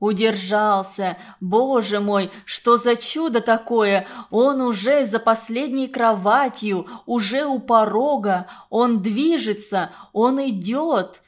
Удержался. Боже мой, что за чудо такое! Он уже за последней кроватью, уже у порога. Он движется, он идет.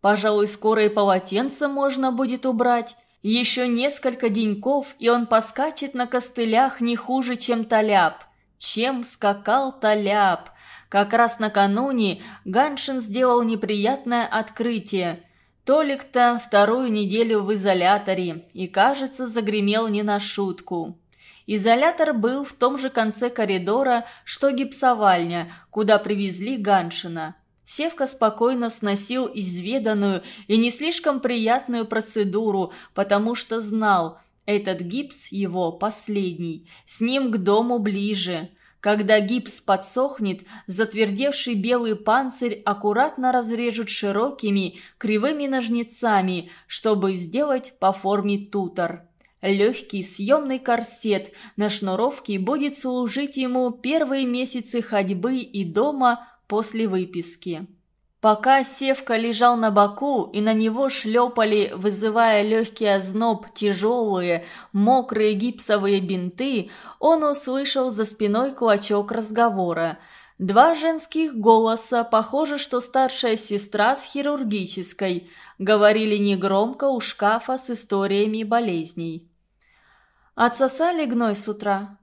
Пожалуй, скоро и полотенце можно будет убрать. Еще несколько деньков, и он поскачет на костылях не хуже, чем Толяп. Чем скакал Толяп? Как раз накануне Ганшин сделал неприятное открытие – Толик-то вторую неделю в изоляторе и, кажется, загремел не на шутку. Изолятор был в том же конце коридора, что гипсовальня, куда привезли Ганшина. Севка спокойно сносил изведанную и не слишком приятную процедуру, потому что знал, этот гипс его последний, с ним к дому ближе – когда гипс подсохнет, затвердевший белый панцирь аккуратно разрежут широкими, кривыми ножницами, чтобы сделать по форме тутор. Легкий съемный корсет на шнуровке будет служить ему первые месяцы ходьбы и дома после выписки. Пока Севка лежал на боку, и на него шлепали, вызывая легкий озноб, тяжелые, мокрые гипсовые бинты, он услышал за спиной клочок разговора. Два женских голоса, похоже, что старшая сестра с хирургической, говорили негромко у шкафа с историями болезней. Отсосали гной с утра.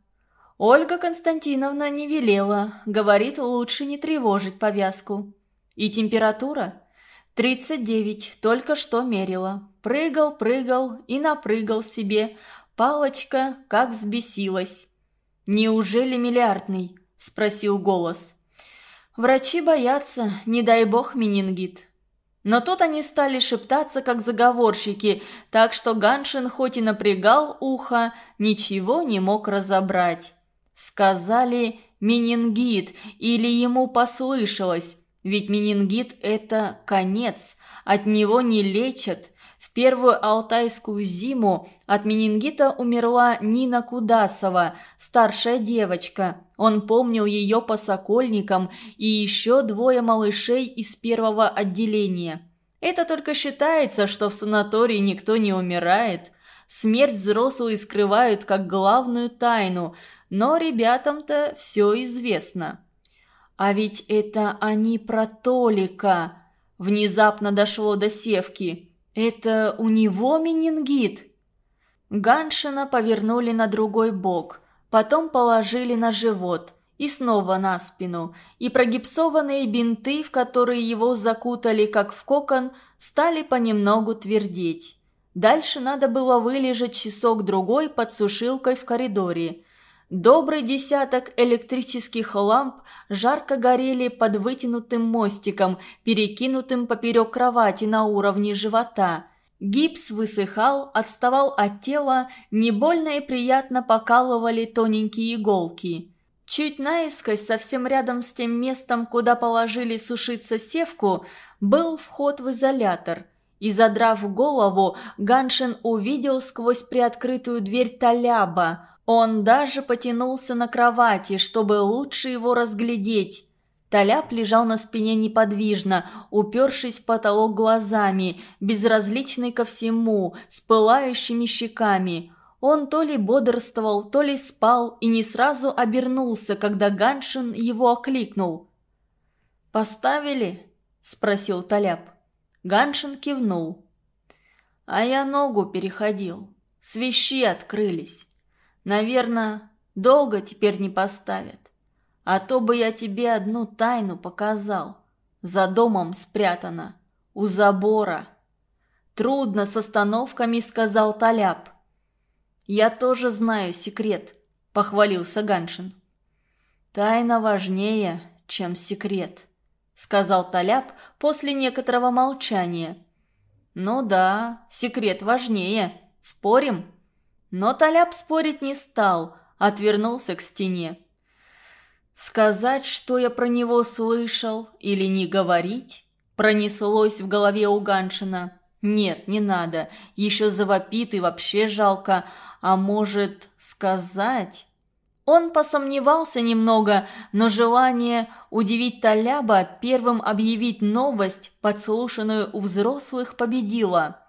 Ольга Константиновна не велела, говорит, лучше не тревожить повязку. И температура? 39, только что мерила. Прыгал, прыгал и напрыгал себе. Палочка как взбесилась. «Неужели миллиардный?» – спросил голос. «Врачи боятся, не дай бог менингит». Но тут они стали шептаться, как заговорщики, так что Ганшин хоть и напрягал ухо, ничего не мог разобрать. Сказали «менингит» или ему послышалось, ведь менингит – это конец, от него не лечат. В первую алтайскую зиму от менингита умерла Нина Кудасова, старшая девочка. Он помнил ее по сокольникам и еще двое малышей из первого отделения. Это только считается, что в санатории никто не умирает. Смерть взрослые скрывают как главную тайну, но ребятам-то все известно. А ведь это они про Толика. Внезапно дошло до Севки. Это у него менингит? Ганшина повернули на другой бок, потом положили на живот и снова на спину, и прогипсованные бинты, в которые его закутали как в кокон, стали понемногу твердеть. Дальше надо было вылежать часок-другой под сушилкой в коридоре. Добрый десяток электрических ламп жарко горели под вытянутым мостиком, перекинутым поперек кровати на уровне живота. Гипс высыхал, отставал от тела, не больно и приятно покалывали тоненькие иголки. Чуть наискось, совсем рядом с тем местом, куда положили сушиться севку, был вход в изолятор. И, задрав голову, Ганшин увидел сквозь приоткрытую дверь Таляба – он даже потянулся на кровати, чтобы лучше его разглядеть. Толяп лежал на спине неподвижно, упершись в потолок глазами, безразличный ко всему, с пылающими щеками. Он то ли бодрствовал, то ли спал и не сразу обернулся, когда Ганшин его окликнул. «Поставили?» – спросил Толяп. Ганшин кивнул. «А я ногу переходил. Свищи открылись. Наверное, долго теперь не поставят. А то бы я тебе одну тайну показал. За домом спрятана. У забора. Трудно с остановками, сказал Толяп. Я тоже знаю секрет, похвалился Ганшин. Тайна важнее, чем секрет, сказал Толяп после некоторого молчания. Ну да, секрет важнее. Спорим? Но Толяп спорить не стал, отвернулся к стене. Сказать, что я про него слышал, или не говорить, пронеслось в голове у Ганшина. Нет, не надо, еще завопит и вообще жалко. А может, сказать? Он посомневался немного, но желание удивить Толяба первым объявить новость, подслушанную у взрослых, победило.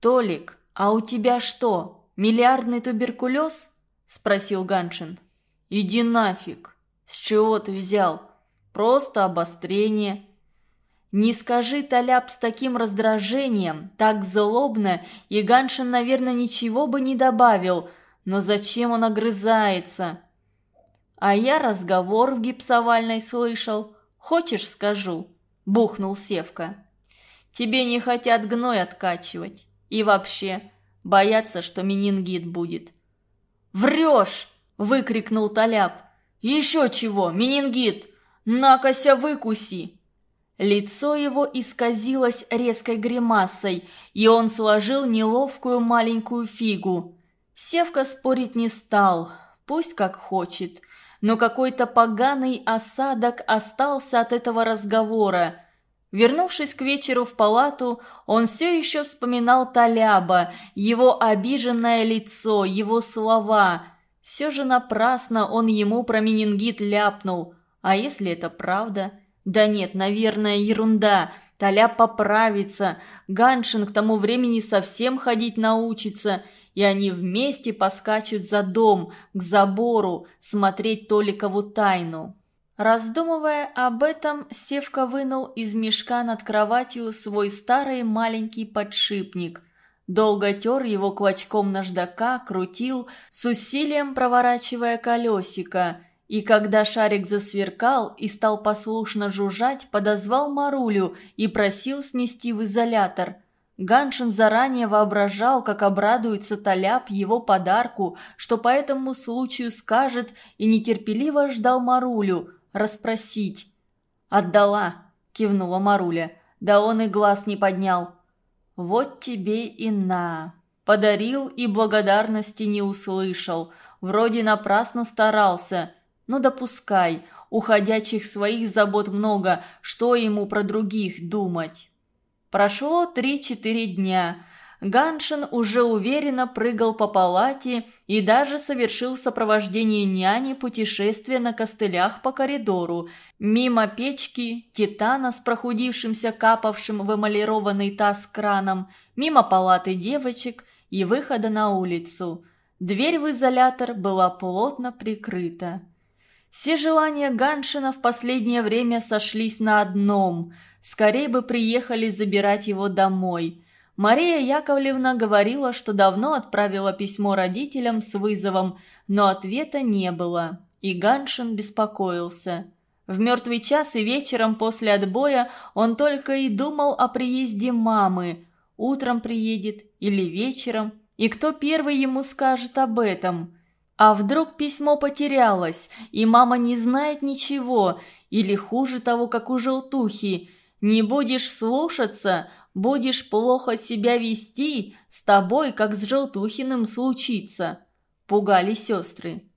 «Толик, а у тебя что, миллиардный туберкулез?» – спросил Ганшин. «Иди нафиг! С чего ты взял? Просто обострение». Не скажи Толяп с таким раздражением, так злобно, и Ганшин, наверное, ничего бы не добавил, но зачем он огрызается? А я разговор в гипсовальной слышал. Хочешь, скажу? Бухнул Севка. Тебе не хотят гной откачивать. И вообще, боятся, что менингит будет. «Врешь!» – выкрикнул Толяп. «Еще чего, менингит! Накося выкуси!» Лицо его исказилось резкой гримасой, и он сложил неловкую маленькую фигу. Севка спорить не стал, пусть как хочет, но какой-то поганый осадок остался от этого разговора. Вернувшись к вечеру в палату, он все еще вспоминал Таляба, его обиженное лицо, его слова. Все же напрасно он ему про менингит ляпнул. А если это правда – да нет, наверное, ерунда. Толя поправится. Ганшин к тому времени совсем ходить научится. И они вместе поскачут за дом, к забору, смотреть Толикову тайну. Раздумывая об этом, Севка вынул из мешка над кроватью свой старый маленький подшипник. Долго тер его клочком наждака, крутил, с усилием проворачивая колесико – и когда шарик засверкал и стал послушно жужжать, подозвал Марулю и просил снести в изолятор. Ганшин заранее воображал, как обрадуется Толяп его подарку, что по этому случаю скажет, и нетерпеливо ждал Марулю расспросить. «Отдала», – кивнула Маруля, – «да он и глаз не поднял». «Вот тебе и на». Подарил и благодарности не услышал. Вроде напрасно старался – ну допускай, у ходячих своих забот много, что ему про других думать. Прошло три-четыре дня. Ганшин уже уверенно прыгал по палате и даже совершил сопровождение няни путешествие на костылях по коридору, мимо печки, титана с прохудившимся капавшим в эмалированный таз краном, мимо палаты девочек и выхода на улицу. Дверь в изолятор была плотно прикрыта. Все желания Ганшина в последнее время сошлись на одном – скорее бы приехали забирать его домой. Мария Яковлевна говорила, что давно отправила письмо родителям с вызовом, но ответа не было, и Ганшин беспокоился. В мертвый час и вечером после отбоя он только и думал о приезде мамы. Утром приедет или вечером, и кто первый ему скажет об этом – а вдруг письмо потерялось, и мама не знает ничего, или хуже того, как у желтухи. Не будешь слушаться, будешь плохо себя вести, с тобой, как с желтухиным, случится. Пугали сестры.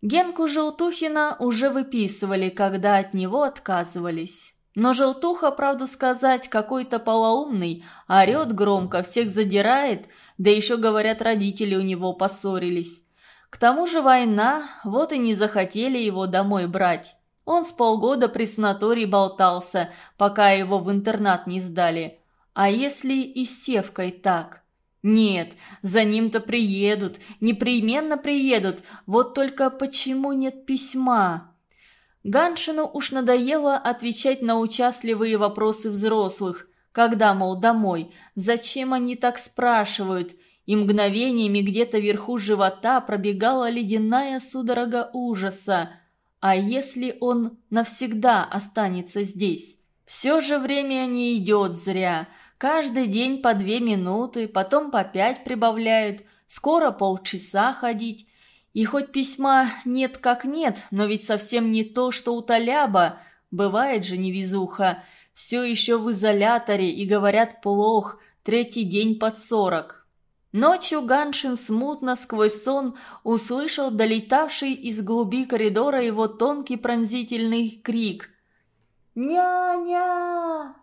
Генку Желтухина уже выписывали, когда от него отказывались. Но Желтуха, правду сказать, какой-то полоумный, орет громко, всех задирает, да еще, говорят, родители у него поссорились. К тому же война, вот и не захотели его домой брать. Он с полгода при санатории болтался, пока его в интернат не сдали. А если и с Севкой так? Нет, за ним-то приедут, непременно приедут, вот только почему нет письма? Ганшину уж надоело отвечать на участливые вопросы взрослых. Когда, мол, домой? Зачем они так спрашивают? и мгновениями где-то вверху живота пробегала ледяная судорога ужаса. А если он навсегда останется здесь? Все же время не идет зря. Каждый день по две минуты, потом по пять прибавляют, скоро полчаса ходить. И хоть письма нет как нет, но ведь совсем не то, что у Таляба. Бывает же невезуха. Все еще в изоляторе и говорят плохо, третий день под сорок. Ночью Ганшин смутно сквозь сон услышал долетавший из глуби коридора его тонкий пронзительный крик. «Ня-ня!»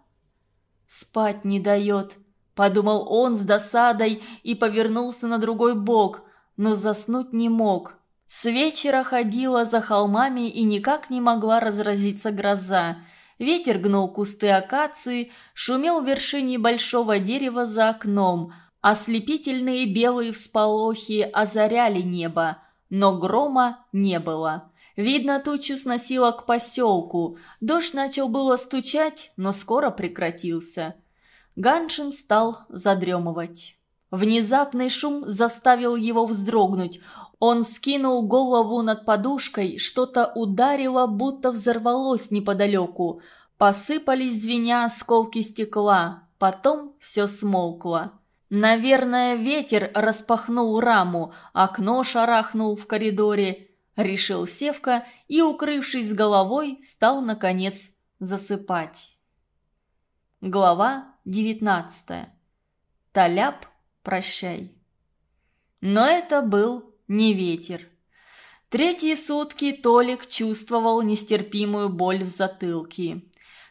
«Спать не дает», — подумал он с досадой и повернулся на другой бок, но заснуть не мог. С вечера ходила за холмами и никак не могла разразиться гроза. Ветер гнул кусты акации, шумел в вершине большого дерева за окном — Ослепительные белые всполохи озаряли небо, но грома не было. Видно, тучу сносило к поселку. Дождь начал было стучать, но скоро прекратился. Ганшин стал задремывать. Внезапный шум заставил его вздрогнуть. Он вскинул голову над подушкой, что-то ударило, будто взорвалось неподалеку. Посыпались звеня осколки стекла, потом все смолкло. Наверное, ветер распахнул раму, окно шарахнул в коридоре. Решил Севка и, укрывшись с головой, стал, наконец, засыпать. Глава девятнадцатая. Таляп, прощай. Но это был не ветер. Третьи сутки Толик чувствовал нестерпимую боль в затылке.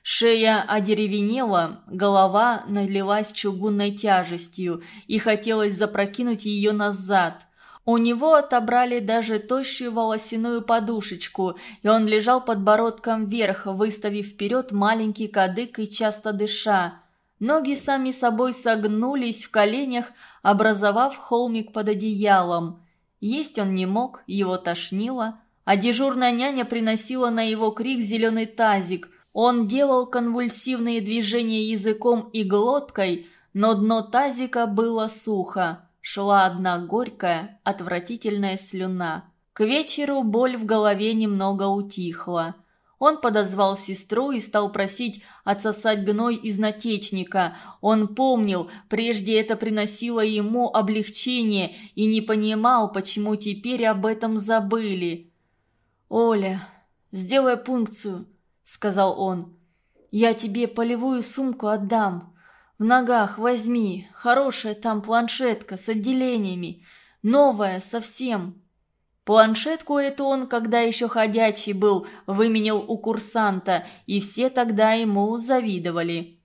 Шея одеревенела, голова налилась чугунной тяжестью, и хотелось запрокинуть ее назад. У него отобрали даже тощую волосяную подушечку, и он лежал подбородком вверх, выставив вперед маленький кадык и часто дыша. Ноги сами собой согнулись в коленях, образовав холмик под одеялом. Есть он не мог, его тошнило, а дежурная няня приносила на его крик зеленый тазик. Он делал конвульсивные движения языком и глоткой, но дно тазика было сухо. Шла одна горькая, отвратительная слюна. К вечеру боль в голове немного утихла. Он подозвал сестру и стал просить отсосать гной из натечника. Он помнил, прежде это приносило ему облегчение и не понимал, почему теперь об этом забыли. «Оля, сделай пункцию», — сказал он. «Я тебе полевую сумку отдам. В ногах возьми, хорошая там планшетка с отделениями, новая совсем». Планшетку эту он, когда еще ходячий был, выменил у курсанта, и все тогда ему завидовали.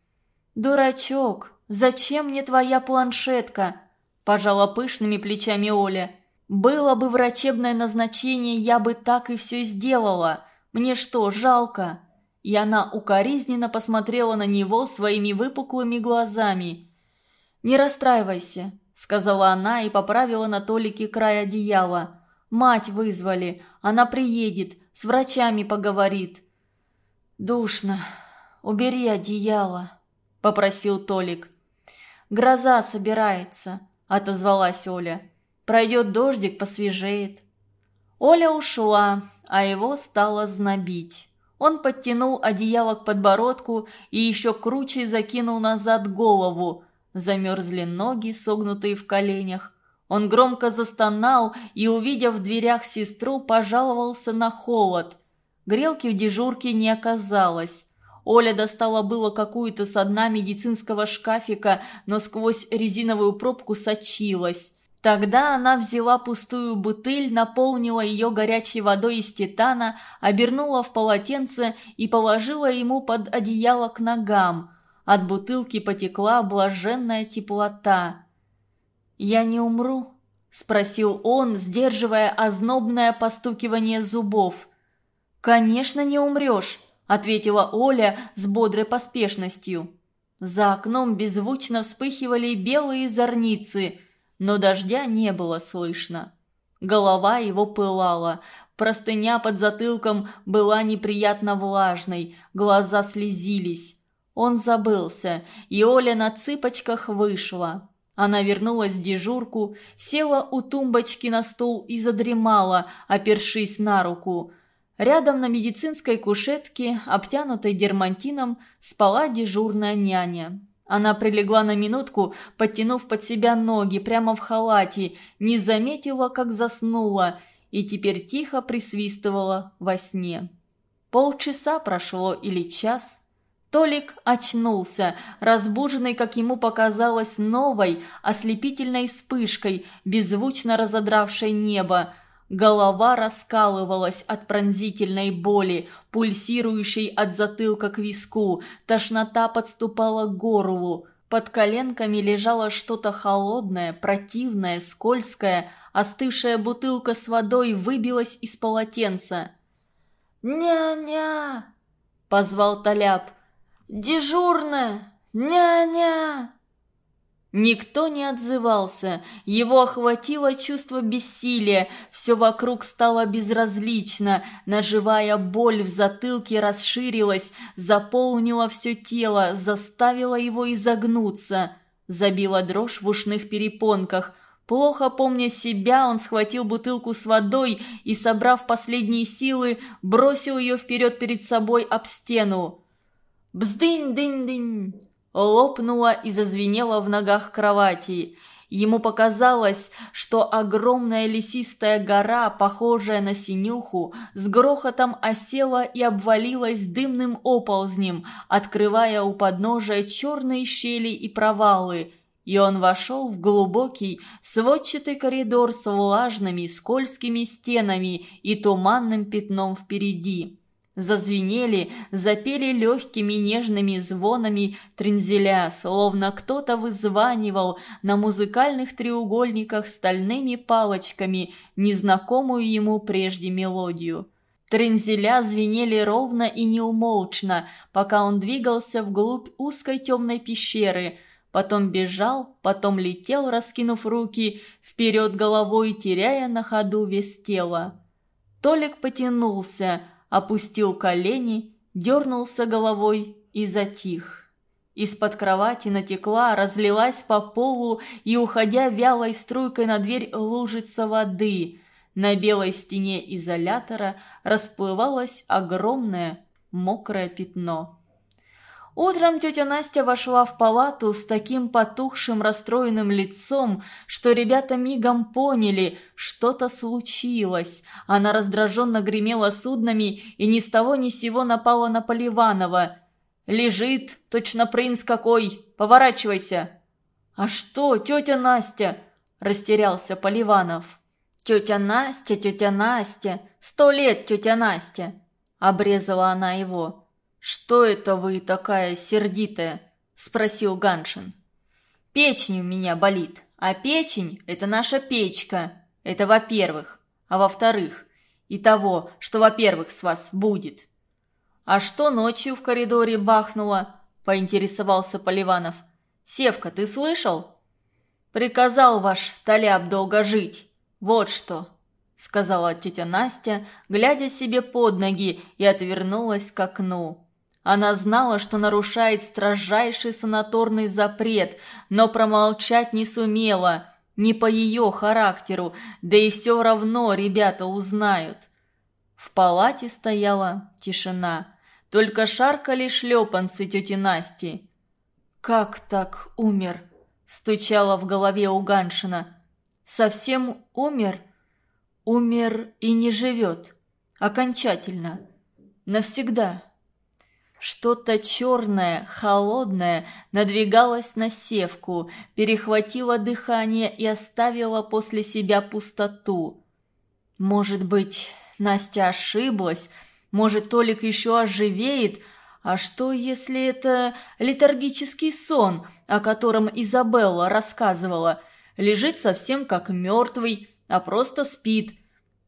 «Дурачок, зачем мне твоя планшетка?» – пожала пышными плечами Оля. «Было бы врачебное назначение, я бы так и все сделала. Мне что, жалко?» И она укоризненно посмотрела на него своими выпуклыми глазами. «Не расстраивайся», – сказала она и поправила на Толике край одеяла – Мать вызвали. Она приедет, с врачами поговорит». «Душно. Убери одеяло», – попросил Толик. «Гроза собирается», – отозвалась Оля. «Пройдет дождик, посвежеет». Оля ушла, а его стало знобить. Он подтянул одеяло к подбородку и еще круче закинул назад голову. Замерзли ноги, согнутые в коленях. Он громко застонал и, увидев в дверях сестру, пожаловался на холод. Грелки в дежурке не оказалось. Оля достала было какую-то со дна медицинского шкафика, но сквозь резиновую пробку сочилась. Тогда она взяла пустую бутыль, наполнила ее горячей водой из титана, обернула в полотенце и положила ему под одеяло к ногам. От бутылки потекла блаженная теплота. «Я не умру?» – спросил он, сдерживая ознобное постукивание зубов. «Конечно, не умрешь», – ответила Оля с бодрой поспешностью. За окном беззвучно вспыхивали белые зорницы, но дождя не было слышно. Голова его пылала, простыня под затылком была неприятно влажной, глаза слезились. Он забылся, и Оля на цыпочках вышла. Она вернулась в дежурку, села у тумбочки на стул и задремала, опершись на руку. Рядом на медицинской кушетке, обтянутой дермантином, спала дежурная няня. Она прилегла на минутку, подтянув под себя ноги прямо в халате, не заметила, как заснула, и теперь тихо присвистывала во сне. Полчаса прошло или час – Толик очнулся, разбуженный, как ему показалось, новой, ослепительной вспышкой, беззвучно разодравшей небо. Голова раскалывалась от пронзительной боли, пульсирующей от затылка к виску, тошнота подступала к горлу. Под коленками лежало что-то холодное, противное, скользкое, остывшая бутылка с водой выбилась из полотенца. «Ня-ня!» – позвал Толяп. «Дежурная! Ня-ня!» Никто не отзывался, его охватило чувство бессилия, все вокруг стало безразлично, наживая боль в затылке расширилась, заполнила все тело, заставила его изогнуться. Забила дрожь в ушных перепонках. Плохо помня себя, он схватил бутылку с водой и, собрав последние силы, бросил ее вперед перед собой об стену. «Бздынь-дынь-дынь!» Лопнула и зазвенела в ногах кровати. Ему показалось, что огромная лесистая гора, похожая на синюху, с грохотом осела и обвалилась дымным оползнем, открывая у подножия черные щели и провалы. И он вошел в глубокий, сводчатый коридор с влажными, скользкими стенами и туманным пятном впереди. Зазвенели, запели легкими нежными звонами трензеля, словно кто-то вызванивал на музыкальных треугольниках стальными палочками незнакомую ему прежде мелодию. Трензеля звенели ровно и неумолчно, пока он двигался вглубь узкой темной пещеры, потом бежал, потом летел, раскинув руки, вперед головой, теряя на ходу вес тела. Толик потянулся – опустил колени, дернулся головой и затих. Из-под кровати натекла, разлилась по полу и, уходя вялой струйкой на дверь, лужица воды. На белой стене изолятора расплывалось огромное мокрое пятно. Утром тетя Настя вошла в палату с таким потухшим расстроенным лицом, что ребята мигом поняли, что-то случилось. Она раздраженно гремела суднами и ни с того ни сего напала на Поливанова. «Лежит, точно принц какой! Поворачивайся!» «А что, тетя Настя?» – растерялся Поливанов. «Тетя Настя, тетя Настя, сто лет тетя Настя!» – обрезала она его. «Что это вы такая сердитая?» – спросил Ганшин. «Печень у меня болит, а печень – это наша печка. Это во-первых. А во-вторых, и того, что во-первых с вас будет». «А что ночью в коридоре бахнуло?» – поинтересовался Поливанов. «Севка, ты слышал?» «Приказал ваш Толяп долго жить. Вот что», – сказала тетя Настя, глядя себе под ноги и отвернулась к окну. Она знала, что нарушает строжайший санаторный запрет, но промолчать не сумела. Не по ее характеру, да и все равно ребята узнают. В палате стояла тишина. Только шаркали шлепанцы тети Насти. «Как так умер?» – стучало в голове у Ганшина. «Совсем умер? Умер и не живет. Окончательно. Навсегда». Что-то черное, холодное надвигалось на севку, перехватило дыхание и оставило после себя пустоту. Может быть, Настя ошиблась, может, Толик еще оживеет, а что, если это летаргический сон, о котором Изабелла рассказывала? Лежит совсем как мертвый, а просто спит.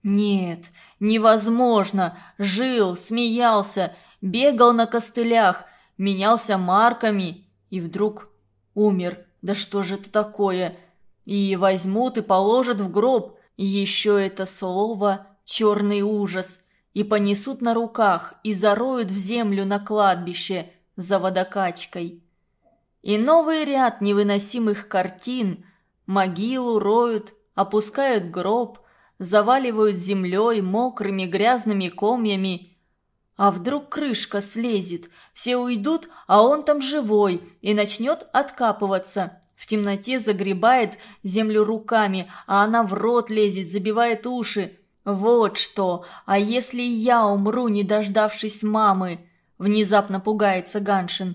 Нет, невозможно, жил, смеялся, бегал на костылях, менялся марками и вдруг умер. Да что же это такое? И возьмут и положат в гроб. И еще это слово «черный ужас» и понесут на руках и зароют в землю на кладбище за водокачкой. И новый ряд невыносимых картин могилу роют, опускают гроб, заваливают землей, мокрыми грязными комьями а вдруг крышка слезет, все уйдут, а он там живой и начнет откапываться. В темноте загребает землю руками, а она в рот лезет, забивает уши. Вот что, а если я умру, не дождавшись мамы? Внезапно пугается Ганшин.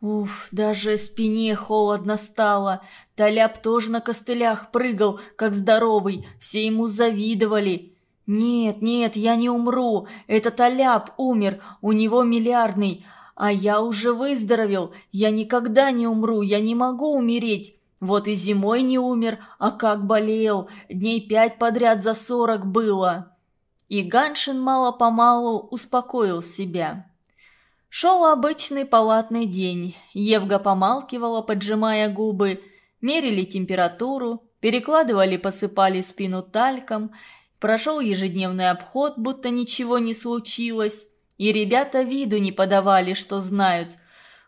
Уф, даже спине холодно стало. Толяп тоже на костылях прыгал, как здоровый, все ему завидовали. «Нет, нет, я не умру. Этот Аляп умер, у него миллиардный. А я уже выздоровел. Я никогда не умру, я не могу умереть. Вот и зимой не умер, а как болел. Дней пять подряд за сорок было». И Ганшин мало-помалу успокоил себя. Шел обычный палатный день. Евга помалкивала, поджимая губы. Мерили температуру, перекладывали, посыпали спину тальком, прошел ежедневный обход, будто ничего не случилось, и ребята виду не подавали, что знают.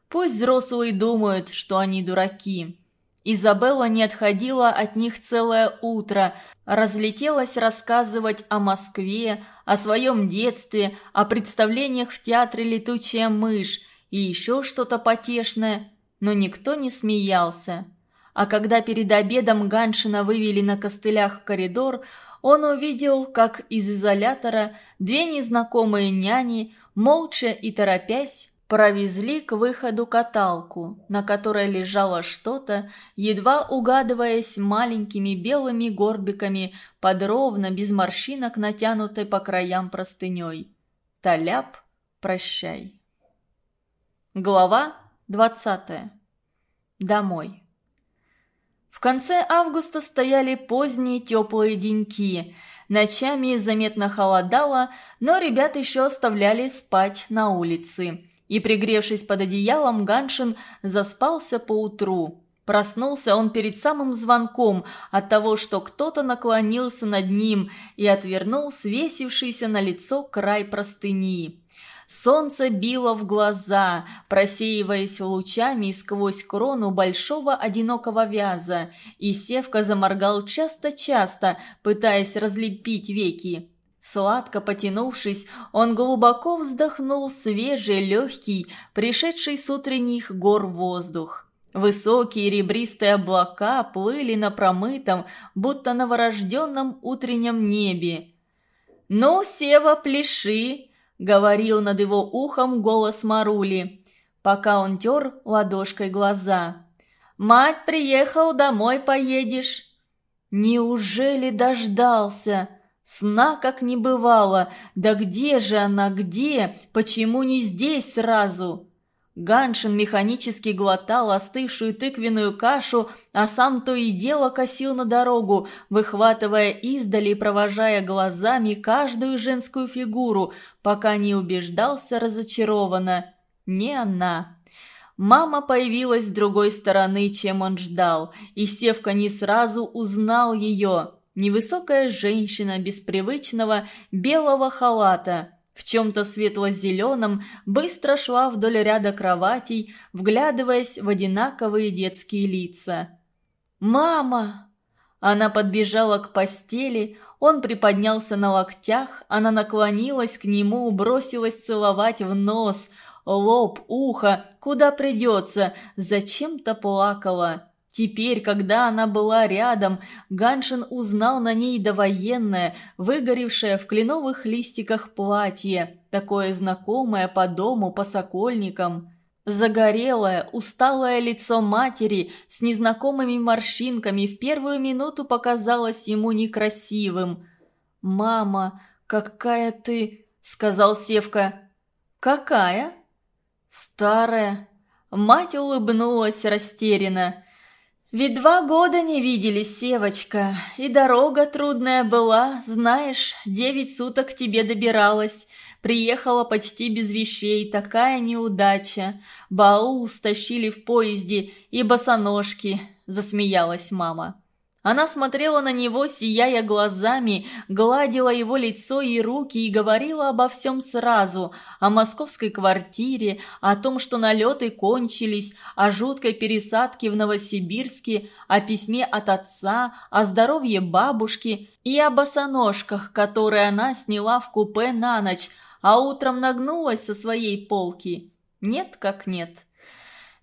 Пусть взрослые думают, что они дураки. Изабелла не отходила от них целое утро, разлетелась рассказывать о Москве, о своем детстве, о представлениях в театре «Летучая мышь» и еще что-то потешное, но никто не смеялся. А когда перед обедом Ганшина вывели на костылях в коридор, он увидел, как из изолятора две незнакомые няни, молча и торопясь, Провезли к выходу каталку, на которой лежало что-то, едва угадываясь маленькими белыми горбиками под ровно, без морщинок, натянутой по краям простыней. Таляп, прощай. Глава двадцатая. Домой. В конце августа стояли поздние теплые деньки. Ночами заметно холодало, но ребят еще оставляли спать на улице и, пригревшись под одеялом, Ганшин заспался поутру. Проснулся он перед самым звонком от того, что кто-то наклонился над ним и отвернул свесившийся на лицо край простыни. Солнце било в глаза, просеиваясь лучами сквозь крону большого одинокого вяза, и Севка заморгал часто-часто, пытаясь разлепить веки. Сладко потянувшись, он глубоко вздохнул свежий, легкий, пришедший с утренних гор воздух. Высокие ребристые облака плыли на промытом, будто новорожденном утреннем небе. «Ну, Сева, пляши!» — говорил над его ухом голос Марули, пока он тер ладошкой глаза. «Мать приехал, домой поедешь!» «Неужели дождался?» Сна как не бывало. Да где же она, где? Почему не здесь сразу? Ганшин механически глотал остывшую тыквенную кашу, а сам то и дело косил на дорогу, выхватывая издали и провожая глазами каждую женскую фигуру, пока не убеждался разочарованно. Не она. Мама появилась с другой стороны, чем он ждал, и Севка не сразу узнал ее. Невысокая женщина без привычного белого халата, в чем-то светло-зеленом, быстро шла вдоль ряда кроватей, вглядываясь в одинаковые детские лица. «Мама!» Она подбежала к постели, он приподнялся на локтях, она наклонилась к нему, бросилась целовать в нос, лоб, ухо, куда придется, зачем-то плакала. Теперь, когда она была рядом, Ганшин узнал на ней довоенное, выгоревшее в кленовых листиках платье, такое знакомое по дому, по сокольникам. Загорелое, усталое лицо матери с незнакомыми морщинками в первую минуту показалось ему некрасивым. «Мама, какая ты!» — сказал Севка. «Какая?» «Старая». Мать улыбнулась растерянно. Ведь два года не виделись, Севочка, и дорога трудная была, знаешь, девять суток тебе добиралась. Приехала почти без вещей, такая неудача. Баул стащили в поезде и босоножки, засмеялась мама. Она смотрела на него, сияя глазами, гладила его лицо и руки и говорила обо всем сразу, о московской квартире, о том, что налеты кончились, о жуткой пересадке в Новосибирске, о письме от отца, о здоровье бабушки и о босоножках, которые она сняла в купе на ночь, а утром нагнулась со своей полки. Нет как нет.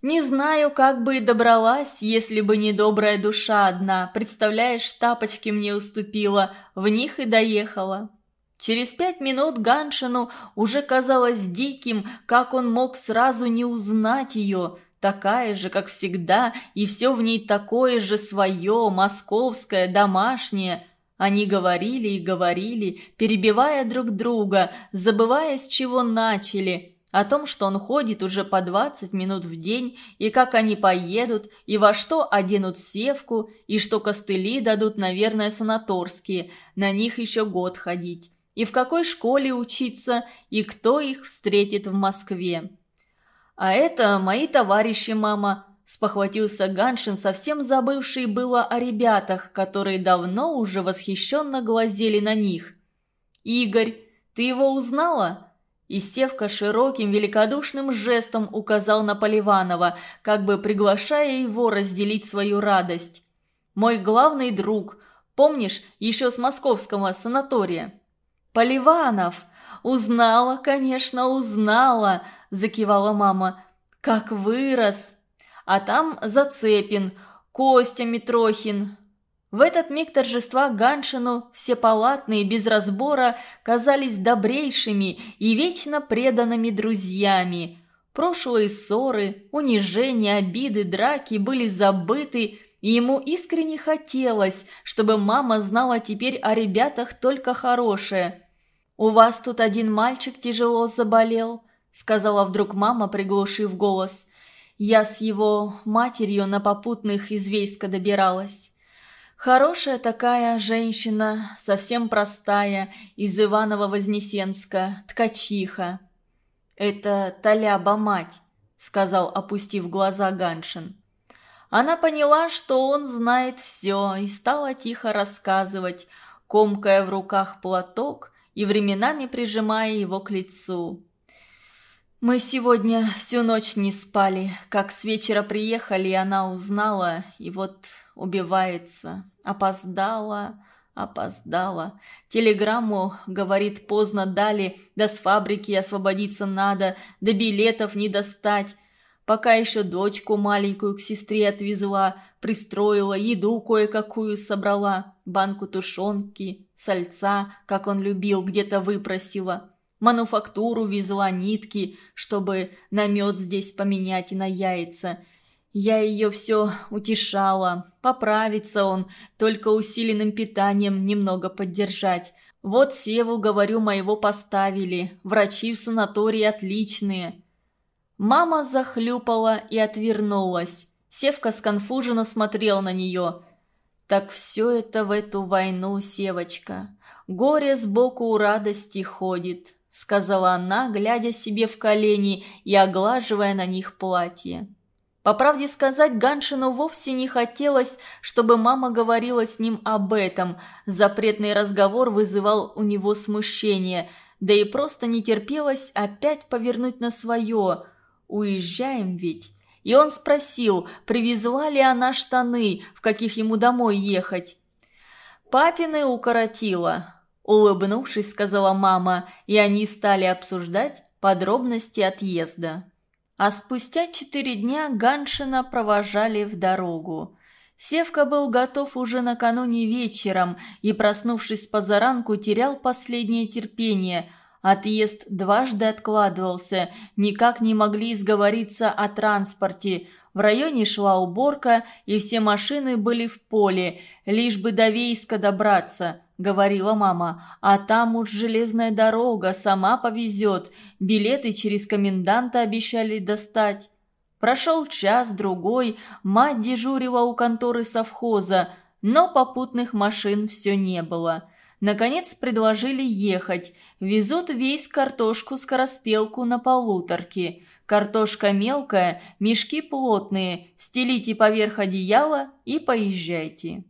Не знаю, как бы и добралась, если бы не добрая душа одна. Представляешь, тапочки мне уступила, в них и доехала. Через пять минут Ганшину уже казалось диким, как он мог сразу не узнать ее. Такая же, как всегда, и все в ней такое же свое, московское, домашнее. Они говорили и говорили, перебивая друг друга, забывая, с чего начали – о том, что он ходит уже по 20 минут в день, и как они поедут, и во что оденут севку, и что костыли дадут, наверное, санаторские, на них еще год ходить, и в какой школе учиться, и кто их встретит в Москве. «А это мои товарищи, мама», — спохватился Ганшин, совсем забывший было о ребятах, которые давно уже восхищенно глазели на них. «Игорь, ты его узнала?» И Севка широким великодушным жестом указал на Поливанова, как бы приглашая его разделить свою радость. «Мой главный друг, помнишь, еще с московского санатория?» «Поливанов! Узнала, конечно, узнала!» – закивала мама. «Как вырос!» а там Зацепин, Костя Митрохин. В этот миг торжества Ганшину все палатные без разбора казались добрейшими и вечно преданными друзьями. Прошлые ссоры, унижения, обиды, драки были забыты, и ему искренне хотелось, чтобы мама знала теперь о ребятах только хорошее. «У вас тут один мальчик тяжело заболел», — сказала вдруг мама, приглушив голос. Я с его матерью на попутных из Вейска добиралась. Хорошая такая женщина, совсем простая, из Иваново-Вознесенска, ткачиха. «Это Таляба-мать», — сказал, опустив глаза Ганшин. Она поняла, что он знает все, и стала тихо рассказывать, комкая в руках платок и временами прижимая его к лицу. Мы сегодня всю ночь не спали. Как с вечера приехали, она узнала, и вот убивается. Опоздала, опоздала. Телеграмму, говорит, поздно дали, да с фабрики освободиться надо, да билетов не достать. Пока еще дочку маленькую к сестре отвезла, пристроила, еду кое-какую собрала, банку тушенки, сальца, как он любил, где-то выпросила мануфактуру везла нитки, чтобы намет здесь поменять и на яйца. Я ее все утешала. Поправится он, только усиленным питанием немного поддержать. Вот Севу, говорю, моего поставили. Врачи в санатории отличные. Мама захлюпала и отвернулась. Севка сконфуженно смотрел на нее. Так все это в эту войну, Севочка. Горе сбоку у радости ходит. — сказала она, глядя себе в колени и оглаживая на них платье. По правде сказать, Ганшину вовсе не хотелось, чтобы мама говорила с ним об этом. Запретный разговор вызывал у него смущение, да и просто не терпелось опять повернуть на свое. «Уезжаем ведь?» И он спросил, привезла ли она штаны, в каких ему домой ехать. «Папины укоротила», Улыбнувшись, сказала мама, и они стали обсуждать подробности отъезда. А спустя четыре дня Ганшина провожали в дорогу. Севка был готов уже накануне вечером и, проснувшись позаранку, терял последнее терпение. Отъезд дважды откладывался, никак не могли изговориться о транспорте. В районе шла уборка, и все машины были в поле, лишь бы до Вейска добраться – говорила мама. «А там уж железная дорога, сама повезет. Билеты через коменданта обещали достать». Прошел час-другой, мать дежурила у конторы совхоза, но попутных машин все не было. Наконец предложили ехать. Везут весь картошку-скороспелку на полуторке. Картошка мелкая, мешки плотные, стелите поверх одеяла и поезжайте.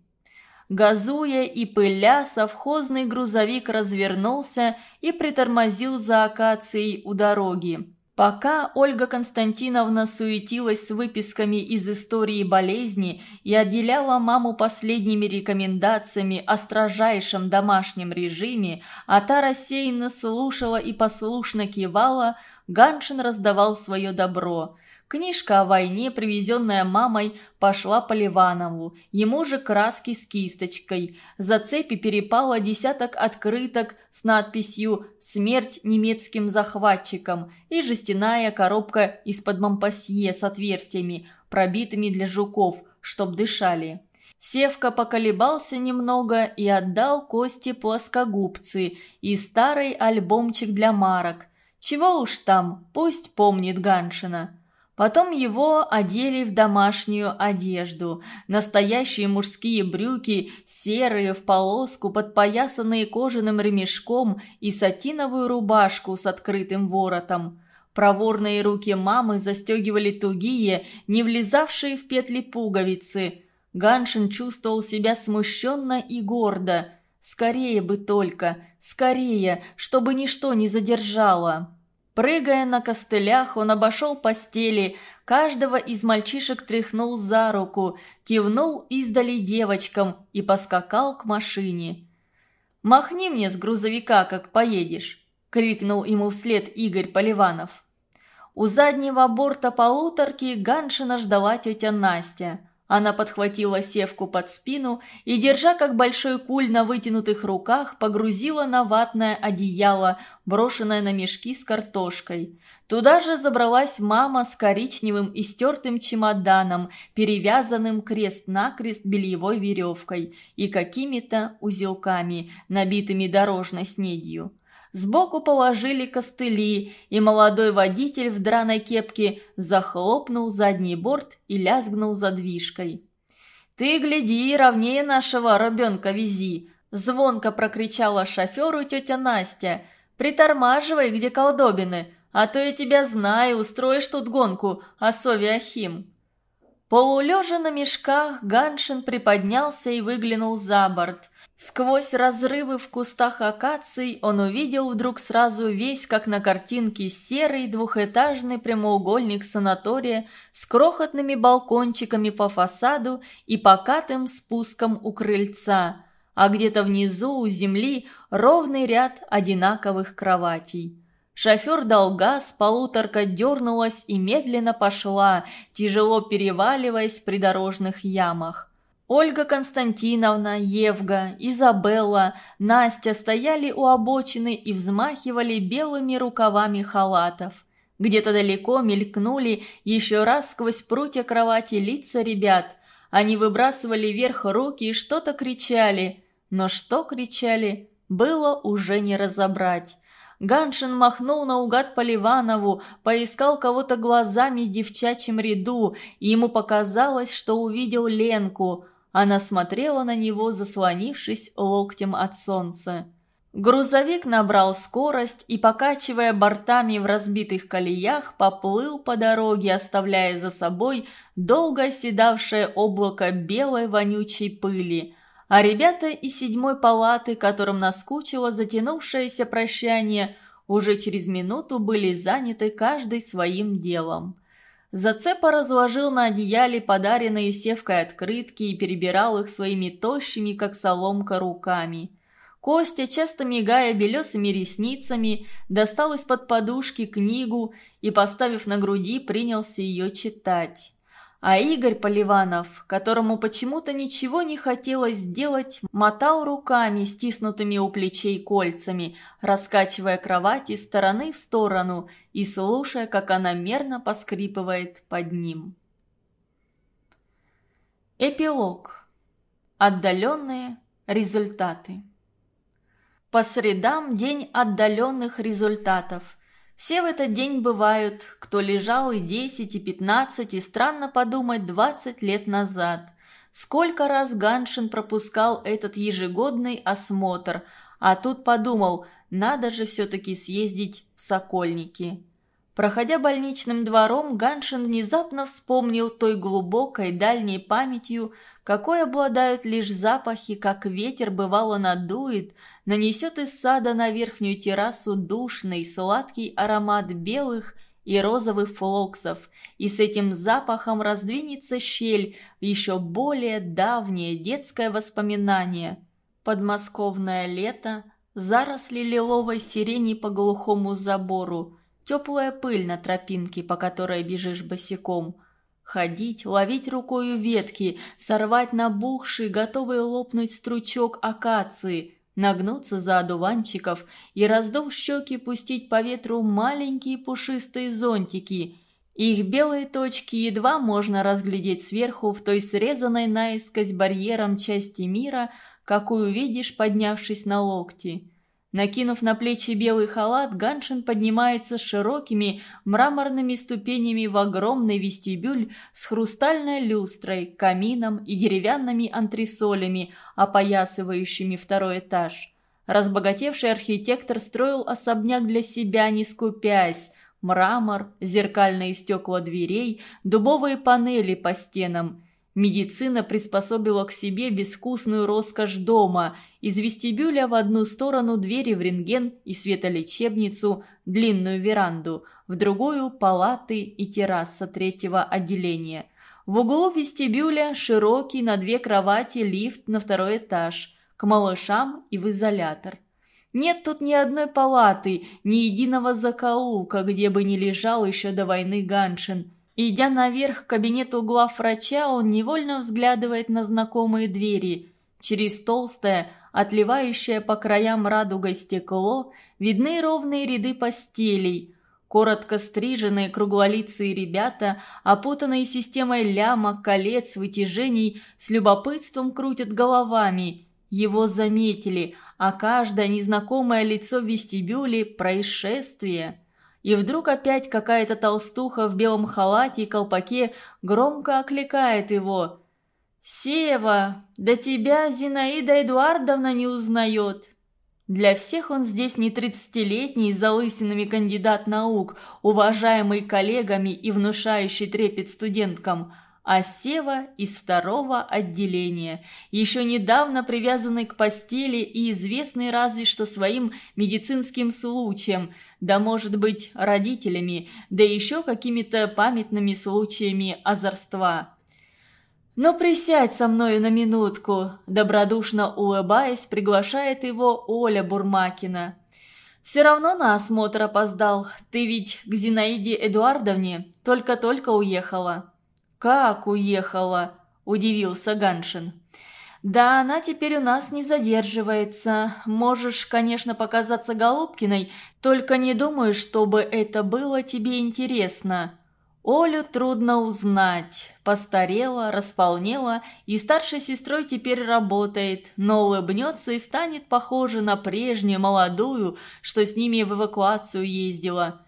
Газуя и пыля, совхозный грузовик развернулся и притормозил за акацией у дороги. Пока Ольга Константиновна суетилась с выписками из истории болезни и отделяла маму последними рекомендациями о строжайшем домашнем режиме, а та рассеянно слушала и послушно кивала, Ганшин раздавал свое добро – Книжка о войне, привезенная мамой, пошла по Ливанову. Ему же краски с кисточкой. За цепи перепало десяток открыток с надписью «Смерть немецким захватчикам» и жестяная коробка из-под мампасье с отверстиями, пробитыми для жуков, чтоб дышали. Севка поколебался немного и отдал Косте плоскогубцы и старый альбомчик для марок. Чего уж там, пусть помнит Ганшина. Потом его одели в домашнюю одежду. Настоящие мужские брюки, серые в полоску, подпоясанные кожаным ремешком и сатиновую рубашку с открытым воротом. Проворные руки мамы застегивали тугие, не влезавшие в петли пуговицы. Ганшин чувствовал себя смущенно и гордо. Скорее бы только, скорее, чтобы ничто не задержало. Прыгая на костылях, он обошел постели, каждого из мальчишек тряхнул за руку, кивнул издали девочкам и поскакал к машине. «Махни мне с грузовика, как поедешь!» – крикнул ему вслед Игорь Поливанов. У заднего борта полуторки Ганшина ждала тетя Настя – она подхватила севку под спину и, держа как большой куль на вытянутых руках, погрузила на ватное одеяло, брошенное на мешки с картошкой. Туда же забралась мама с коричневым и стертым чемоданом, перевязанным крест-накрест бельевой веревкой и какими-то узелками, набитыми дорожной снедью. Сбоку положили костыли, и молодой водитель в драной кепке захлопнул задний борт и лязгнул задвижкой. «Ты гляди, ровнее нашего ребенка вези!» – звонко прокричала шоферу тетя Настя. «Притормаживай, где колдобины, а то я тебя знаю, устроишь тут гонку, Асови Ахим!» Полулежа на мешках, Ганшин приподнялся и выглянул за борт. Сквозь разрывы в кустах акаций он увидел вдруг сразу весь, как на картинке, серый двухэтажный прямоугольник санатория с крохотными балкончиками по фасаду и покатым спуском у крыльца, а где-то внизу у земли ровный ряд одинаковых кроватей. Шофер дал газ, полуторка дернулась и медленно пошла, тяжело переваливаясь в придорожных ямах. Ольга Константиновна, Евга, Изабелла, Настя стояли у обочины и взмахивали белыми рукавами халатов. Где-то далеко мелькнули еще раз сквозь прутья кровати лица ребят. Они выбрасывали вверх руки и что-то кричали. Но что кричали, было уже не разобрать. Ганшин махнул наугад Поливанову, поискал кого-то глазами в девчачьем ряду, и ему показалось, что увидел Ленку – она смотрела на него, заслонившись локтем от солнца. Грузовик набрал скорость и, покачивая бортами в разбитых колеях, поплыл по дороге, оставляя за собой долго оседавшее облако белой вонючей пыли. А ребята из седьмой палаты, которым наскучило затянувшееся прощание, уже через минуту были заняты каждый своим делом. Зацепа разложил на одеяле подаренные севкой открытки и перебирал их своими тощими, как соломка, руками. Костя, часто мигая белесыми ресницами, достал из-под подушки книгу и, поставив на груди, принялся ее читать. А Игорь Поливанов, которому почему-то ничего не хотелось сделать, мотал руками, стиснутыми у плечей кольцами, раскачивая кровать из стороны в сторону и слушая, как она мерно поскрипывает под ним. Эпилог. Отдаленные результаты. По средам день отдаленных результатов – все в этот день бывают, кто лежал и десять, и пятнадцать, и странно подумать двадцать лет назад. Сколько раз Ганшин пропускал этот ежегодный осмотр, а тут подумал, надо же все-таки съездить в Сокольники. Проходя больничным двором, Ганшин внезапно вспомнил той глубокой дальней памятью, какой обладают лишь запахи, как ветер бывало надует, нанесет из сада на верхнюю террасу душный сладкий аромат белых и розовых флоксов, и с этим запахом раздвинется щель в еще более давнее детское воспоминание. Подмосковное лето, заросли лиловой сирени по глухому забору – Теплая пыль на тропинке, по которой бежишь босиком. Ходить, ловить рукою ветки, сорвать набухший, готовый лопнуть стручок акации, нагнуться за одуванчиков и, раздув щеки, пустить по ветру маленькие пушистые зонтики. Их белые точки едва можно разглядеть сверху в той срезанной наискось барьером части мира, какую видишь, поднявшись на локти. Накинув на плечи белый халат, Ганшин поднимается широкими мраморными ступенями в огромный вестибюль с хрустальной люстрой, камином и деревянными антресолями, опоясывающими второй этаж. Разбогатевший архитектор строил особняк для себя, не скупясь. мрамор, зеркальные стекла дверей, дубовые панели по стенам. Медицина приспособила к себе безвкусную роскошь дома. Из вестибюля в одну сторону двери в рентген и светолечебницу, длинную веранду, в другую – палаты и терраса третьего отделения. В углу вестибюля широкий на две кровати лифт на второй этаж, к малышам и в изолятор. Нет тут ни одной палаты, ни единого закоулка, где бы не лежал еще до войны Ганшин. Идя наверх к кабинету главврача, он невольно взглядывает на знакомые двери. Через толстое, отливающее по краям радугой стекло, видны ровные ряды постелей. Коротко стриженные круглолицые ребята, опутанные системой лямок, колец, вытяжений, с любопытством крутят головами. Его заметили – а каждое незнакомое лицо в вестибюле – происшествие. И вдруг опять какая-то толстуха в белом халате и колпаке громко окликает его. «Сева, да тебя Зинаида Эдуардовна не узнает!» Для всех он здесь не тридцатилетний, залысинами кандидат наук, уважаемый коллегами и внушающий трепет студенткам – а Сева из второго отделения, еще недавно привязанный к постели и известный разве что своим медицинским случаем, да, может быть, родителями, да еще какими-то памятными случаями озорства. «Ну, присядь со мною на минутку», – добродушно улыбаясь, приглашает его Оля Бурмакина. «Все равно на осмотр опоздал. Ты ведь к Зинаиде Эдуардовне только-только уехала». «Как уехала?» – удивился Ганшин. «Да, она теперь у нас не задерживается. Можешь, конечно, показаться Голубкиной, только не думаю, чтобы это было тебе интересно. Олю трудно узнать. Постарела, располнела, и старшей сестрой теперь работает, но улыбнется и станет похожа на прежнюю, молодую, что с ними в эвакуацию ездила».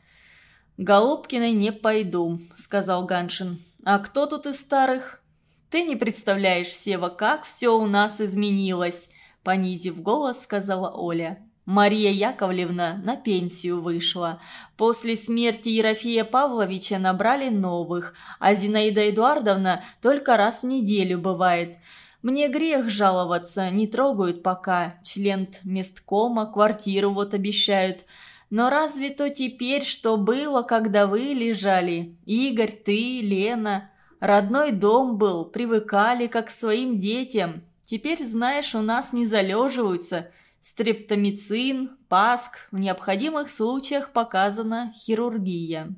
«Голубкиной не пойду», – сказал Ганшин. «А кто тут из старых?» «Ты не представляешь, Сева, как все у нас изменилось», – понизив голос, сказала Оля. Мария Яковлевна на пенсию вышла. После смерти Ерофея Павловича набрали новых, а Зинаида Эдуардовна только раз в неделю бывает. Мне грех жаловаться, не трогают пока. Член месткома, квартиру вот обещают. Но разве то теперь, что было, когда вы лежали? Игорь, ты, Лена. Родной дом был, привыкали как к своим детям. Теперь, знаешь, у нас не залеживаются. Стрептомицин, паск, в необходимых случаях показана хирургия.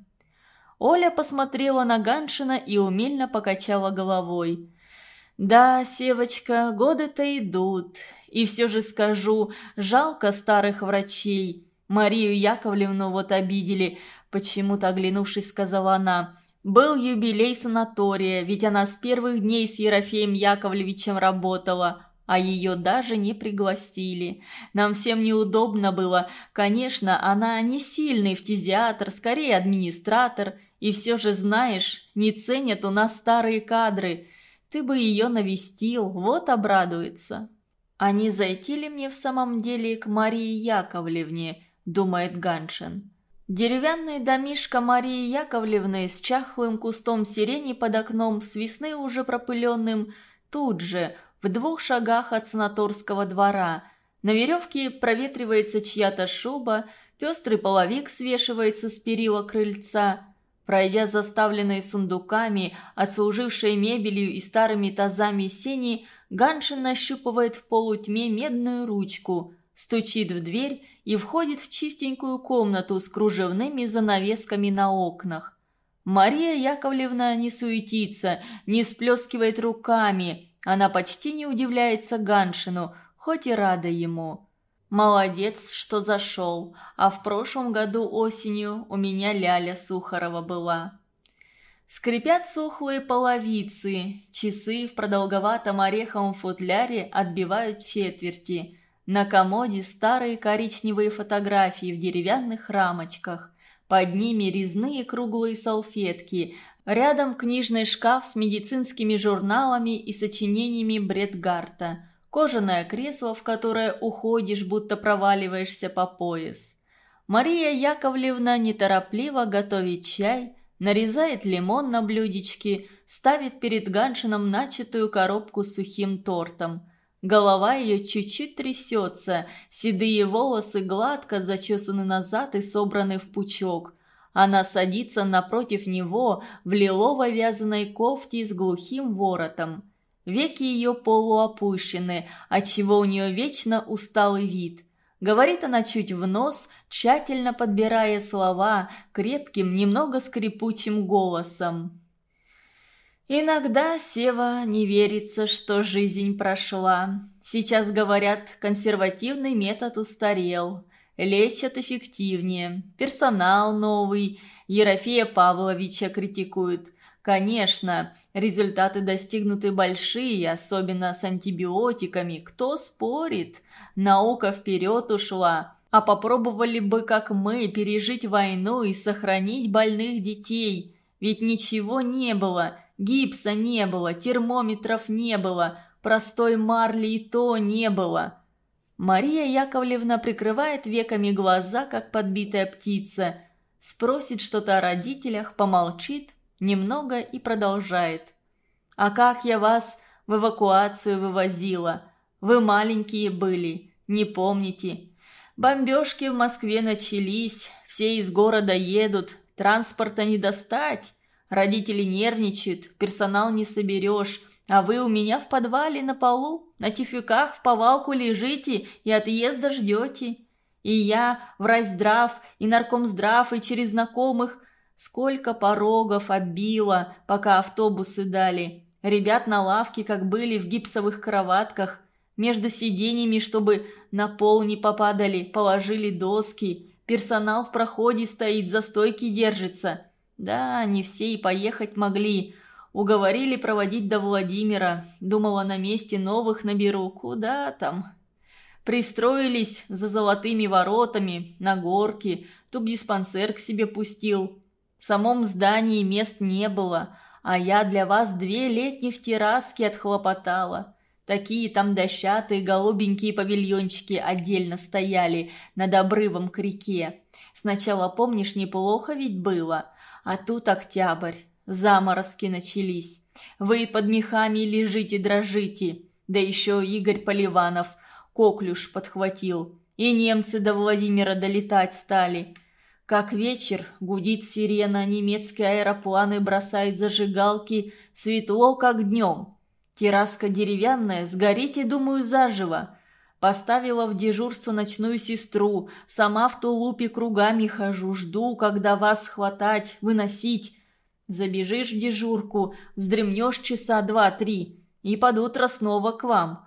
Оля посмотрела на Ганшина и умельно покачала головой. «Да, Севочка, годы-то идут. И все же скажу, жалко старых врачей. Марию Яковлевну вот обидели. Почему-то оглянувшись, сказала она. Был юбилей санатория, ведь она с первых дней с Ерофеем Яковлевичем работала, а ее даже не пригласили. Нам всем неудобно было. Конечно, она не сильный фтизиатр, скорее администратор. И все же, знаешь, не ценят у нас старые кадры. Ты бы ее навестил, вот обрадуется. А не зайти ли мне в самом деле к Марии Яковлевне? – думает Ганшин. Деревянный домишка Марии Яковлевны с чахлым кустом сирени под окном, с весны уже пропыленным, тут же, в двух шагах от санаторского двора. На веревке проветривается чья-то шуба, пестрый половик свешивается с перила крыльца. Пройдя заставленные сундуками, отслужившей мебелью и старыми тазами сени, Ганшин нащупывает в полутьме медную ручку – стучит в дверь и входит в чистенькую комнату с кружевными занавесками на окнах. Мария Яковлевна не суетится, не всплескивает руками. Она почти не удивляется Ганшину, хоть и рада ему. Молодец, что зашел, а в прошлом году осенью у меня Ляля Сухарова была. Скрипят сухлые половицы, часы в продолговатом ореховом футляре отбивают четверти – на комоде старые коричневые фотографии в деревянных рамочках. Под ними резные круглые салфетки. Рядом книжный шкаф с медицинскими журналами и сочинениями Бретгарта. Кожаное кресло, в которое уходишь, будто проваливаешься по пояс. Мария Яковлевна неторопливо готовит чай, нарезает лимон на блюдечке, ставит перед Ганшином начатую коробку с сухим тортом. Голова ее чуть-чуть трясется, седые волосы гладко зачесаны назад и собраны в пучок. Она садится напротив него в лилово-вязаной кофте с глухим воротом. Веки ее полуопущены, отчего у нее вечно усталый вид. Говорит она чуть в нос, тщательно подбирая слова крепким, немного скрипучим голосом. Иногда, Сева, не верится, что жизнь прошла. Сейчас, говорят, консервативный метод устарел. Лечат эффективнее. Персонал новый. Ерофея Павловича критикуют. Конечно, результаты достигнуты большие, особенно с антибиотиками. Кто спорит? Наука вперед ушла. А попробовали бы, как мы, пережить войну и сохранить больных детей. Ведь ничего не было, гипса не было, термометров не было, простой марли и то не было. Мария Яковлевна прикрывает веками глаза, как подбитая птица. Спросит что-то о родителях, помолчит, немного и продолжает. «А как я вас в эвакуацию вывозила? Вы маленькие были, не помните. Бомбежки в Москве начались, все из города едут, транспорта не достать. Родители нервничают, персонал не соберешь, а вы у меня в подвале на полу, на тификах в повалку лежите и отъезда ждете. И я в райздрав, и наркомздрав, и через знакомых Сколько порогов оббило, пока автобусы дали. Ребят на лавке, как были в гипсовых кроватках. Между сиденьями, чтобы на пол не попадали, положили доски. Персонал в проходе стоит, за стойки держится. Да, не все и поехать могли. Уговорили проводить до Владимира. Думала, на месте новых наберу. Куда там? Пристроились за золотыми воротами, на горке. Тубдиспансер к себе пустил. В самом здании мест не было, а я для вас две летних терраски отхлопотала. Такие там дощатые голубенькие павильончики отдельно стояли над обрывом к реке. Сначала, помнишь, неплохо ведь было, а тут октябрь, заморозки начались. Вы под мехами лежите, дрожите. Да еще Игорь Поливанов коклюш подхватил. И немцы до Владимира долетать стали. Как вечер, гудит сирена, немецкие аэропланы бросают зажигалки, светло, как днем. Терраска деревянная, сгорите, думаю, заживо. Поставила в дежурство ночную сестру, сама в тулупе кругами хожу, жду, когда вас хватать, выносить. Забежишь в дежурку, вздремнешь часа два-три, и под утро снова к вам.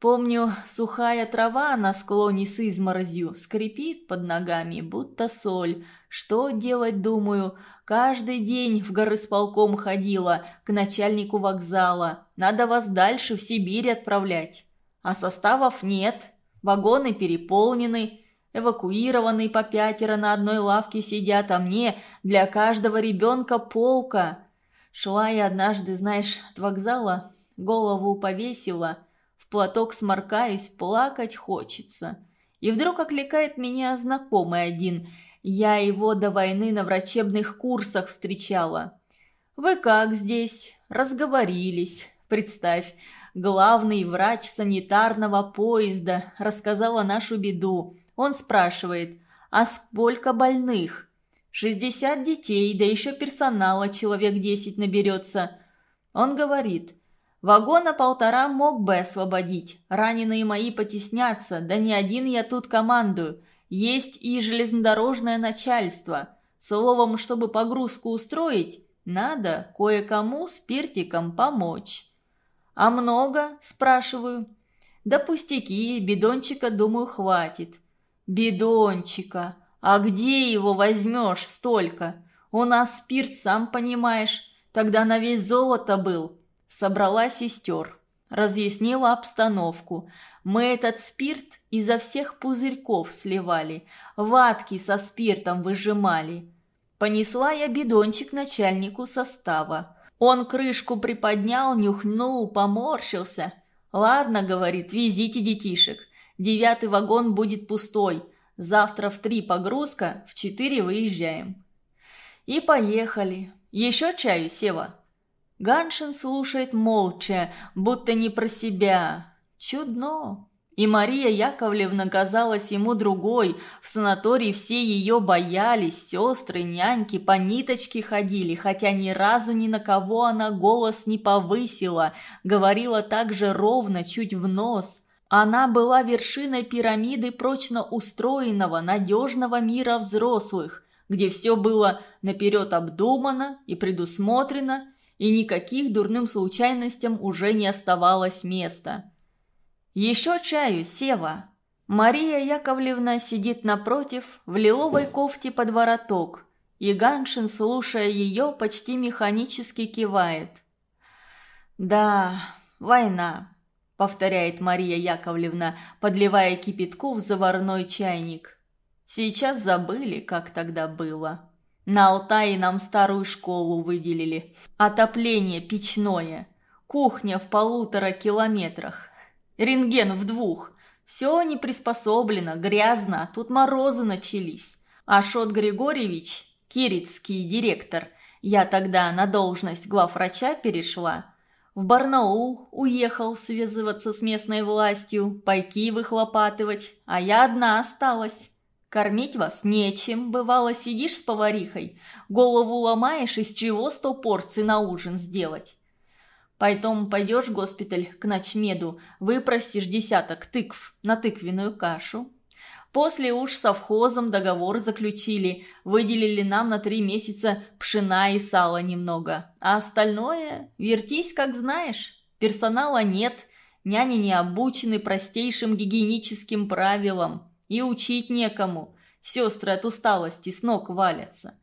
Помню, сухая трава на склоне с изморозью скрипит под ногами, будто соль. Что делать, думаю? Каждый день в горысполком ходила, к начальнику вокзала. Надо вас дальше в Сибирь отправлять. А составов нет, вагоны переполнены, эвакуированные по пятеро на одной лавке сидят, а мне для каждого ребенка полка. Шла я однажды, знаешь, от вокзала, голову повесила – платок сморкаюсь, плакать хочется. И вдруг окликает меня знакомый один. Я его до войны на врачебных курсах встречала. «Вы как здесь?» «Разговорились. Представь, главный врач санитарного поезда рассказала нашу беду. Он спрашивает, а сколько больных?» «Шестьдесят детей, да еще персонала человек десять наберется». Он говорит, Вагона полтора мог бы освободить. Раненые мои потеснятся, да не один я тут командую. Есть и железнодорожное начальство. Словом, чтобы погрузку устроить, надо кое-кому спиртиком помочь. «А много?» – спрашиваю. «Да пустяки, бидончика, думаю, хватит». «Бидончика? А где его возьмешь столько? У нас спирт, сам понимаешь, тогда на весь золото был». Собрала сестер. Разъяснила обстановку. Мы этот спирт изо всех пузырьков сливали. Ватки со спиртом выжимали. Понесла я бидончик начальнику состава. Он крышку приподнял, нюхнул, поморщился. «Ладно, — говорит, — везите детишек. Девятый вагон будет пустой. Завтра в три погрузка, в четыре выезжаем». И поехали. Еще чаю, Сева?» Ганшин слушает молча, будто не про себя. Чудно. И Мария Яковлевна казалась ему другой. В санатории все ее боялись, сестры, няньки по ниточке ходили, хотя ни разу ни на кого она голос не повысила, говорила так же ровно, чуть в нос. Она была вершиной пирамиды прочно устроенного, надежного мира взрослых, где все было наперед обдумано и предусмотрено, и никаких дурным случайностям уже не оставалось места. «Еще чаю, Сева!» Мария Яковлевна сидит напротив, в лиловой кофте под вороток, и Ганшин, слушая ее, почти механически кивает. «Да, война», — повторяет Мария Яковлевна, подливая кипятку в заварной чайник. «Сейчас забыли, как тогда было. На Алтае нам старую школу выделили. Отопление печное. Кухня в полутора километрах рентген в двух. Все не приспособлено, грязно, тут морозы начались. Ашот Григорьевич, кирицкий директор, я тогда на должность главврача перешла, в Барнаул уехал связываться с местной властью, пайки выхлопатывать, а я одна осталась. Кормить вас нечем, бывало, сидишь с поварихой, голову ломаешь, из чего сто порций на ужин сделать. Потом пойдешь в госпиталь к ночмеду, выпросишь десяток тыкв на тыквенную кашу. После уж совхозом договор заключили, выделили нам на три месяца пшена и сала немного. А остальное вертись как знаешь. Персонала нет, няни не обучены простейшим гигиеническим правилам. И учить некому. Сестры от усталости с ног валятся.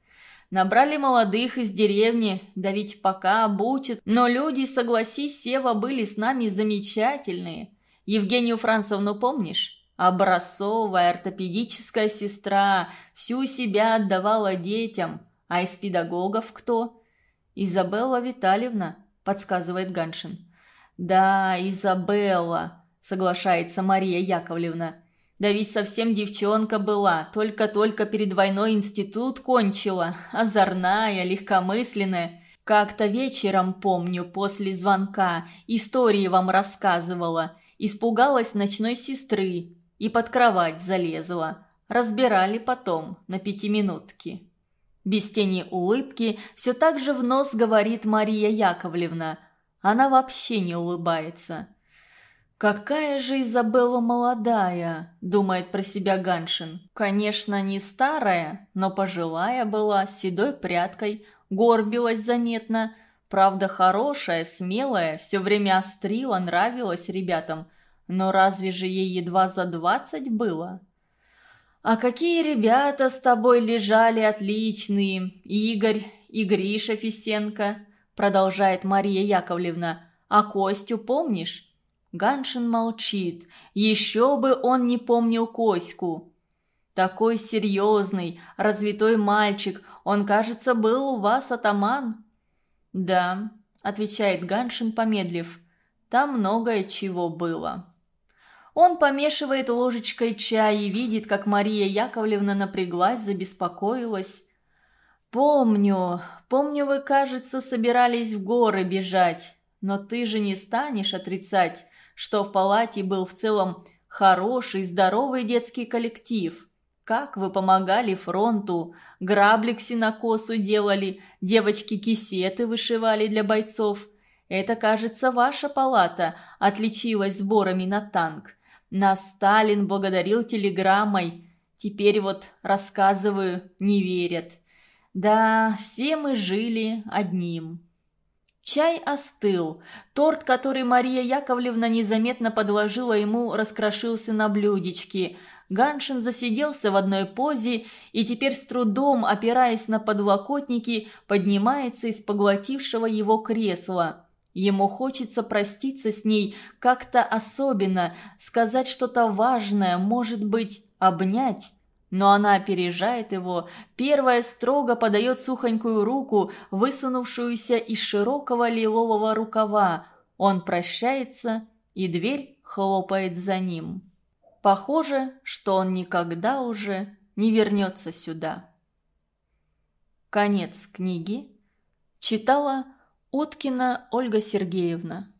Набрали молодых из деревни, да ведь пока обучат. Но люди, согласись, Сева, были с нами замечательные. Евгению Францевну помнишь? Образцовая ортопедическая сестра, всю себя отдавала детям. А из педагогов кто? Изабелла Витальевна, подсказывает Ганшин. Да, Изабелла, соглашается Мария Яковлевна. Да ведь совсем девчонка была, только-только перед войной институт кончила, озорная, легкомысленная. Как-то вечером, помню, после звонка, истории вам рассказывала. Испугалась ночной сестры и под кровать залезла. Разбирали потом, на пятиминутки. Без тени улыбки все так же в нос говорит Мария Яковлевна. Она вообще не улыбается. «Какая же Изабелла молодая!» – думает про себя Ганшин. Конечно, не старая, но пожилая была, с седой прядкой, горбилась заметно. Правда, хорошая, смелая, все время острила, нравилась ребятам. Но разве же ей едва за двадцать было? «А какие ребята с тобой лежали отличные! Игорь и Гриша Фисенко!» – продолжает Мария Яковлевна. «А Костю помнишь?» Ганшин молчит. Еще бы он не помнил Коську. Такой серьезный, развитой мальчик. Он, кажется, был у вас атаман. Да, отвечает Ганшин, помедлив. Там многое чего было. Он помешивает ложечкой чай и видит, как Мария Яковлевна напряглась, забеспокоилась. «Помню, помню, вы, кажется, собирались в горы бежать, но ты же не станешь отрицать что в палате был в целом хороший, здоровый детский коллектив. Как вы помогали фронту, грабли к синокосу делали, девочки кисеты вышивали для бойцов. Это, кажется, ваша палата отличилась сборами на танк. Нас Сталин благодарил телеграммой. Теперь вот рассказываю, не верят. Да, все мы жили одним. Чай остыл. Торт, который Мария Яковлевна незаметно подложила ему, раскрошился на блюдечке. Ганшин засиделся в одной позе и теперь с трудом, опираясь на подлокотники, поднимается из поглотившего его кресла. Ему хочется проститься с ней как-то особенно, сказать что-то важное, может быть, обнять. Но она опережает его, первая строго подает сухонькую руку, высунувшуюся из широкого лилового рукава. Он прощается, и дверь хлопает за ним. Похоже, что он никогда уже не вернется сюда. Конец книги. Читала Уткина Ольга Сергеевна.